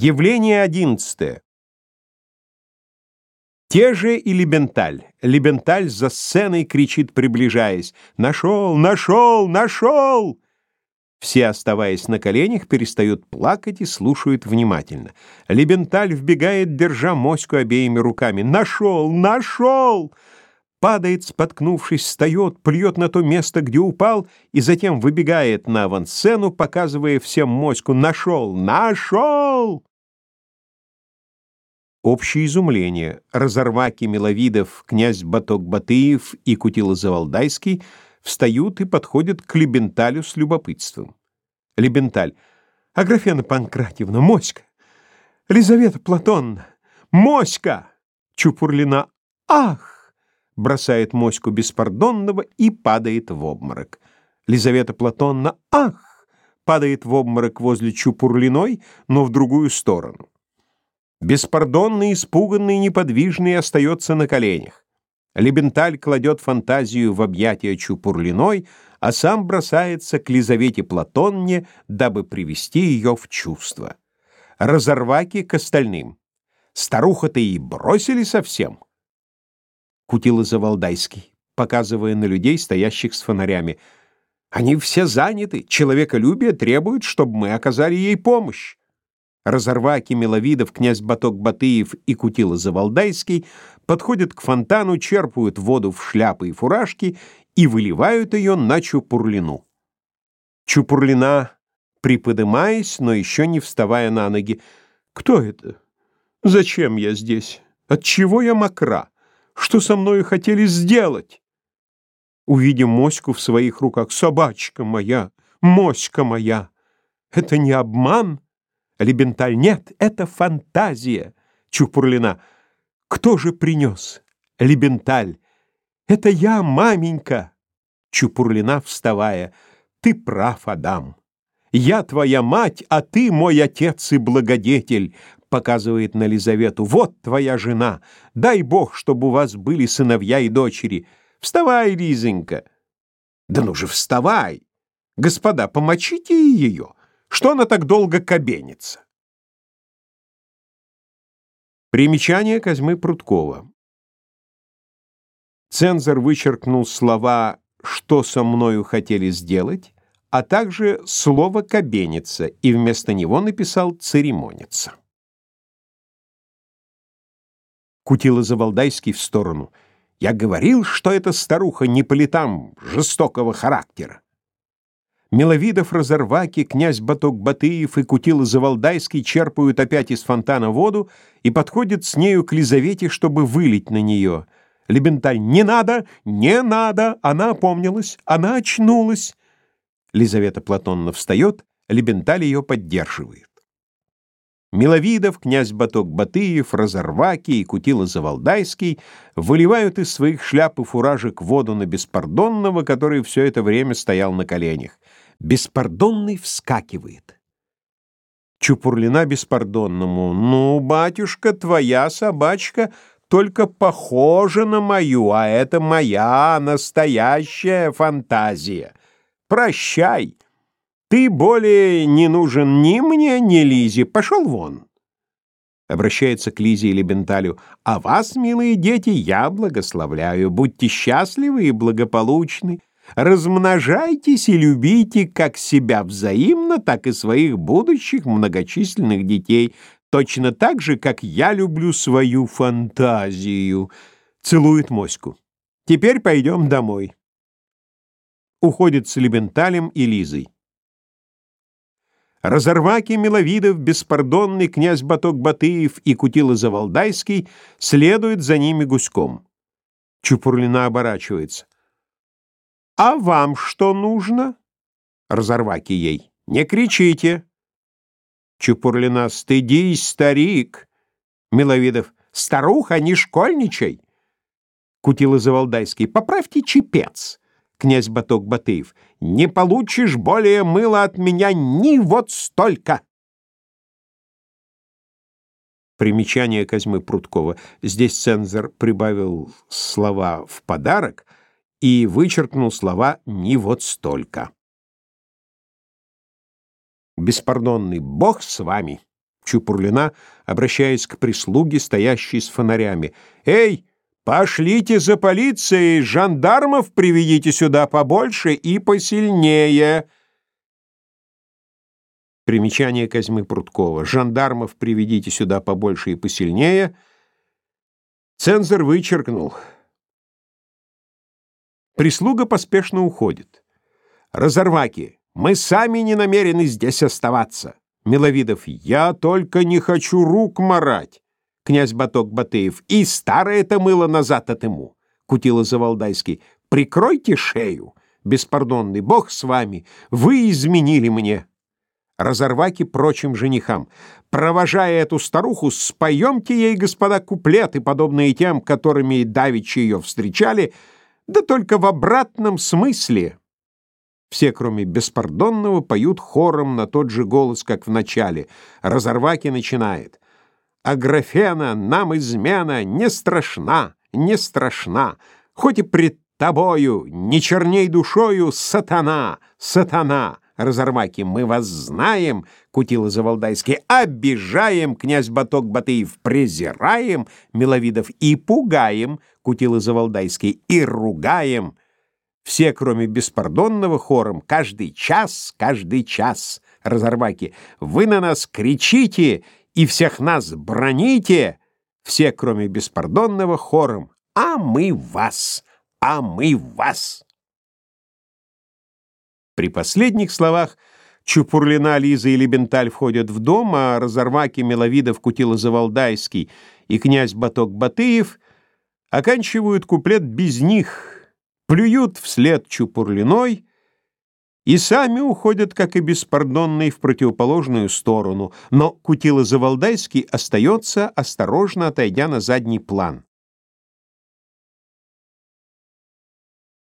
Явление одиннадцатое. Те же и Лебенталь. Лебенталь за сценой кричит, приближаясь. «Нашел! Нашел! Нашел!» Все, оставаясь на коленях, перестают плакать и слушают внимательно. Лебенталь вбегает, держа моську обеими руками. «Нашел! Нашел!» Падает, споткнувшись, встает, плюет на то место, где упал, и затем выбегает на авансцену, показывая всем моську «Нашел! Нашел!» Общее изумление. Разорваки Миловидов, князь Баток-Батыев и Кутила-Завалдайский встают и подходят к Лебенталю с любопытством. Лебенталь. Аграфена Панкратьевна, Моська! Лизавета Платонна, Моська! Чупурлина. Ах! Бросает Моську беспардонного и падает в обморок. Лизавета Платонна. Ах! Падает в обморок возле Чупурлиной, но в другую сторону. Беспардонный, испуганный, неподвижный остается на коленях. Лебенталь кладет фантазию в объятия Чупурлиной, а сам бросается к Лизавете Платонне, дабы привести ее в чувство. Разорваки к остальным. Старуха-то и бросили совсем. Кутила Завалдайский, показывая на людей, стоящих с фонарями. Они все заняты, человеколюбие требует, чтобы мы оказали ей помощь. Разорваки, Миловидов, князь Баток-Батыев и Кутила-Завалдайский подходят к фонтану, черпают воду в шляпы и фуражки и выливают ее на Чупурлину. Чупурлина, приподымаясь, но еще не вставая на ноги. «Кто это? Зачем я здесь? Отчего я мокра? Что со мною хотели сделать?» Увидим моську в своих руках. «Собачка моя! Моська моя! Это не обман?» Лебенталь. Нет, это фантазия. Чупурлина. Кто же принес? Лебенталь. Это я, маменька. Чупурлина, вставая. Ты прав, Адам. Я твоя мать, а ты мой отец и благодетель, показывает на Лизавету. Вот твоя жена. Дай Бог, чтобы у вас были сыновья и дочери. Вставай, Лизонька. Да ну же, вставай. Господа, помочите ее. Что она так долго кабенится? Примечание Козьмы Прудкова. Цензор вычеркнул слова «что со мною хотели сделать», а также слово «кабениться» и вместо него написал «церемониться». Кутила Завалдайский в сторону. «Я говорил, что эта старуха не по летам жестокого характера. Миловидов, Разорваки, князь Баток-Батыев и Кутила Завалдайский черпают опять из фонтана воду и подходят с нею к Лизавете, чтобы вылить на нее. Лебенталь «Не надо! Не надо!» Она опомнилась, она очнулась. Лизавета Платонна встает, Лебенталь ее поддерживает. Миловидов, князь Баток-Батыев, Разорваки и Кутила Завалдайский выливают из своих шляп и фуражек воду на Беспардонного, который все это время стоял на коленях. Беспардонный вскакивает. Чупурлина беспардонному. «Ну, батюшка, твоя собачка только похожа на мою, а это моя настоящая фантазия. Прощай!» Ты более не нужен ни мне, ни Лизе. Пошел вон. Обращается к Лизе или Бенталю. А вас, милые дети, я благословляю. Будьте счастливы и благополучны. Размножайтесь и любите как себя взаимно, так и своих будущих многочисленных детей, точно так же, как я люблю свою фантазию. Целует моську. Теперь пойдем домой. Уходит с Лебенталем и Лизой. Разорваки Миловидов, беспардонный князь Баток-Батыев и Кутила-Завалдайский следуют за ними гуськом. Чупурлина оборачивается. «А вам что нужно?» Разорваки ей. «Не кричите!» Чупурлина. «Стыдись, старик!» Миловидов. «Старуха, не школьничай!» Кутила-Завалдайский. «Поправьте чепец!» Князь Баток-Батыев, «не получишь более мыла от меня ни вот столько!» Примечание Козьмы Прудкова. Здесь цензор прибавил слова «в подарок» и вычеркнул слова «ни вот столько». Беспардонный бог с вами. Чупурлина, обращаясь к прислуге, стоящей с фонарями. «Эй, пошлите за полицией, жандармов приведите сюда побольше и посильнее!» Примечание Козьмы Пруткова. «Жандармов приведите сюда побольше и посильнее». Цензор вычеркнул. Прислуга поспешно уходит. Разорваки, мы сами не намерены здесь оставаться. Миловидов, я только не хочу рук марать. Князь Баток Батыев, и старое это мыло назад от ему. Кутила Завалдайский, прикройте шею. Беспардонный, бог с вами, вы изменили мне. Разорваки прочим женихам. Провожая эту старуху, споемте ей, господа, куплеты, подобные тем, которыми давичи ее встречали, да только в обратном смысле. Все, кроме беспардонного, поют хором на тот же голос, как в начале. Разорваки начинает. «Аграфена, нам измена не страшна, не страшна, хоть и пред тобою, не черней душою, сатана, сатана». Разорваки, мы вас знаем, Кутила Завалдайский, обижаем, князь Баток Батыев, презираем, Миловидов, и пугаем, Кутила Завалдайский, и ругаем, все, кроме беспардонного, хором «Каждый час, каждый час!» Разорваки «Вы на нас кричите и всех нас броните!» Все, кроме беспардонного, хором «А мы вас! А мы вас!» При последних словах Чупурлина, Лиза и Лебенталь входят в дом, а Разорваки, Миловидов, Кутила-Завалдайский и князь Баток-Батыев оканчивают куплет без них — плюют вслед Чупурлиной и сами уходят, как и беспардонный, в противоположную сторону, но Кутила-Завалдайский остается, осторожно отойдя на задний план.